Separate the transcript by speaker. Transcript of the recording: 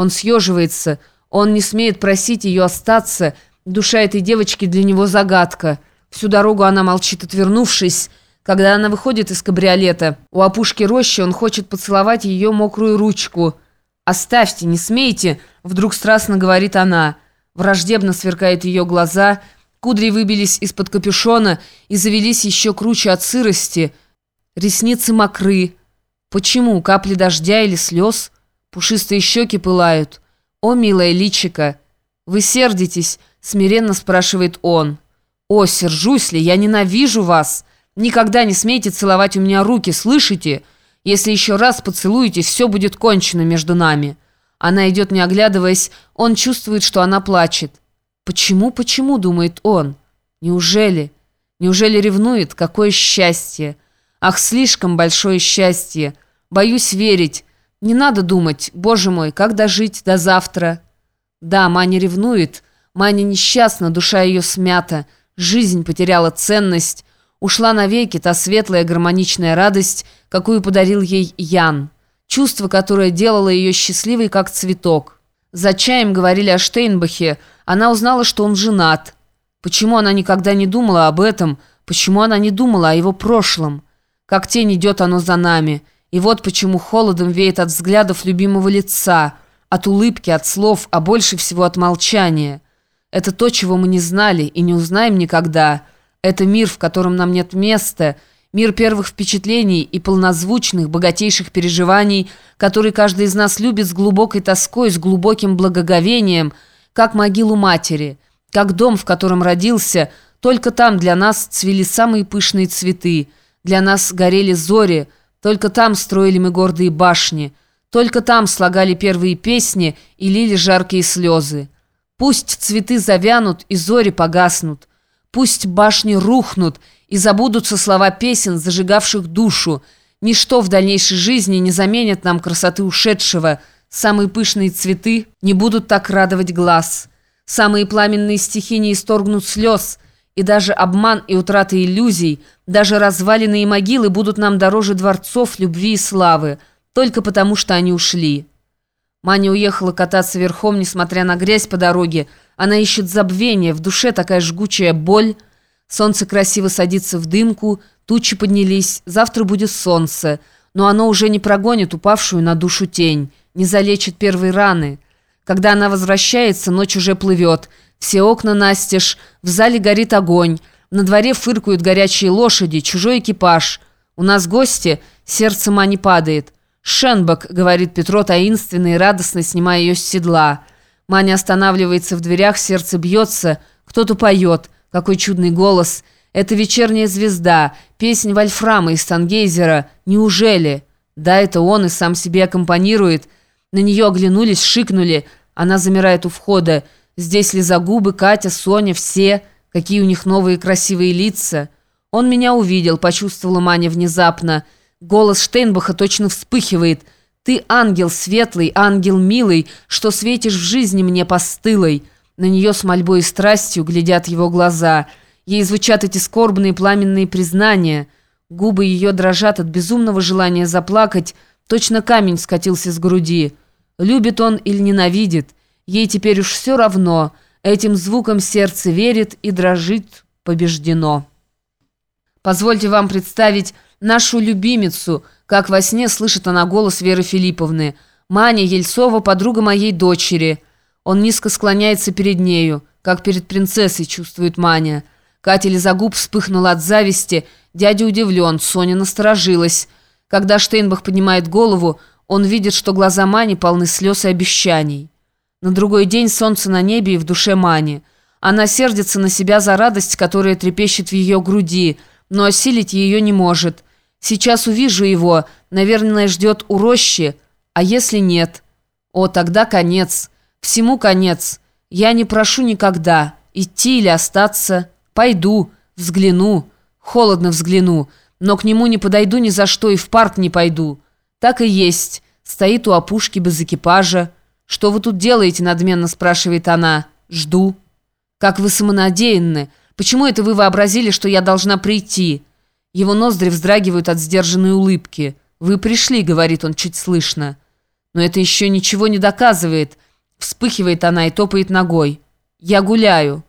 Speaker 1: Он съеживается, он не смеет просить ее остаться. Душа этой девочки для него загадка. Всю дорогу она молчит, отвернувшись. Когда она выходит из кабриолета, у опушки рощи он хочет поцеловать ее мокрую ручку. «Оставьте, не смейте!» — вдруг страстно говорит она. Враждебно сверкают ее глаза, кудри выбились из-под капюшона и завелись еще круче от сырости. Ресницы мокры. Почему? Капли дождя или слез? Пушистые щеки пылают. «О, милая личика!» «Вы сердитесь?» — смиренно спрашивает он. «О, сержусь ли? Я ненавижу вас! Никогда не смейте целовать у меня руки, слышите? Если еще раз поцелуете, все будет кончено между нами». Она идет, не оглядываясь, он чувствует, что она плачет. «Почему, почему?» — думает он. «Неужели? Неужели ревнует? Какое счастье! Ах, слишком большое счастье! Боюсь верить. Не надо думать, боже мой, как дожить до завтра?» Да, Маня ревнует. Маня несчастна, душа ее смята. Жизнь потеряла ценность. Ушла навеки та светлая гармоничная радость, какую подарил ей Ян чувство, которое делало ее счастливой, как цветок. За чаем говорили о Штейнбахе, она узнала, что он женат. Почему она никогда не думала об этом? Почему она не думала о его прошлом? Как тень идет оно за нами. И вот почему холодом веет от взглядов любимого лица, от улыбки, от слов, а больше всего от молчания. Это то, чего мы не знали и не узнаем никогда. Это мир, в котором нам нет места – Мир первых впечатлений и полнозвучных, богатейших переживаний, который каждый из нас любит с глубокой тоской, с глубоким благоговением, как могилу матери, как дом, в котором родился, только там для нас цвели самые пышные цветы, для нас горели зори, только там строили мы гордые башни, только там слагали первые песни и лили жаркие слезы. Пусть цветы завянут и зори погаснут, пусть башни рухнут, и забудутся слова песен, зажигавших душу. Ничто в дальнейшей жизни не заменит нам красоты ушедшего. Самые пышные цветы не будут так радовать глаз. Самые пламенные стихи не исторгнут слез. И даже обман и утрата иллюзий, даже развалины и могилы будут нам дороже дворцов, любви и славы, только потому, что они ушли. Маня уехала кататься верхом, несмотря на грязь по дороге. Она ищет забвение, в душе такая жгучая боль – Солнце красиво садится в дымку, тучи поднялись, завтра будет солнце, но оно уже не прогонит упавшую на душу тень, не залечит первые раны. Когда она возвращается, ночь уже плывет, все окна настежь, в зале горит огонь, на дворе фыркают горячие лошади, чужой экипаж. У нас гости, сердце Мани падает. «Шенбак», — говорит Петро таинственно и радостно, снимая ее с седла. Маня останавливается в дверях, сердце бьется, кто-то поет — какой чудный голос! Это вечерняя звезда, песнь Вольфрама из Тангейзера. Неужели? Да, это он и сам себе аккомпанирует. На нее оглянулись, шикнули. Она замирает у входа. Здесь ли губы Катя, Соня, все? Какие у них новые красивые лица. Он меня увидел, почувствовала Маня внезапно. Голос Штейнбаха точно вспыхивает. «Ты ангел светлый, ангел милый, что светишь в жизни мне постылой». На нее с мольбой и страстью глядят его глаза. Ей звучат эти скорбные пламенные признания. Губы ее дрожат от безумного желания заплакать. Точно камень скатился с груди. Любит он или ненавидит. Ей теперь уж все равно. Этим звуком сердце верит и дрожит побеждено. Позвольте вам представить нашу любимицу, как во сне слышит она голос Веры Филипповны. Маня Ельцова, подруга моей дочери – он низко склоняется перед нею, как перед принцессой, чувствует Маня. Катя Лизагуб вспыхнула от зависти, дядя удивлен, Соня насторожилась. Когда Штейнбах поднимает голову, он видит, что глаза Мани полны слез и обещаний. На другой день солнце на небе и в душе Мани. Она сердится на себя за радость, которая трепещет в ее груди, но осилить ее не может. Сейчас увижу его, наверное, ждет у рощи, а если нет? О, тогда конец. Всему конец. Я не прошу никогда, идти или остаться. Пойду, взгляну, холодно взгляну, но к нему не подойду ни за что и в парк не пойду. Так и есть. Стоит у опушки без экипажа. «Что вы тут делаете?» – надменно спрашивает она. «Жду». «Как вы самонадеянны. Почему это вы вообразили, что я должна прийти?» Его ноздри вздрагивают от сдержанной улыбки. «Вы пришли», — говорит он чуть слышно. Но это еще ничего не доказывает. Вспыхивает она и топает ногой. «Я гуляю».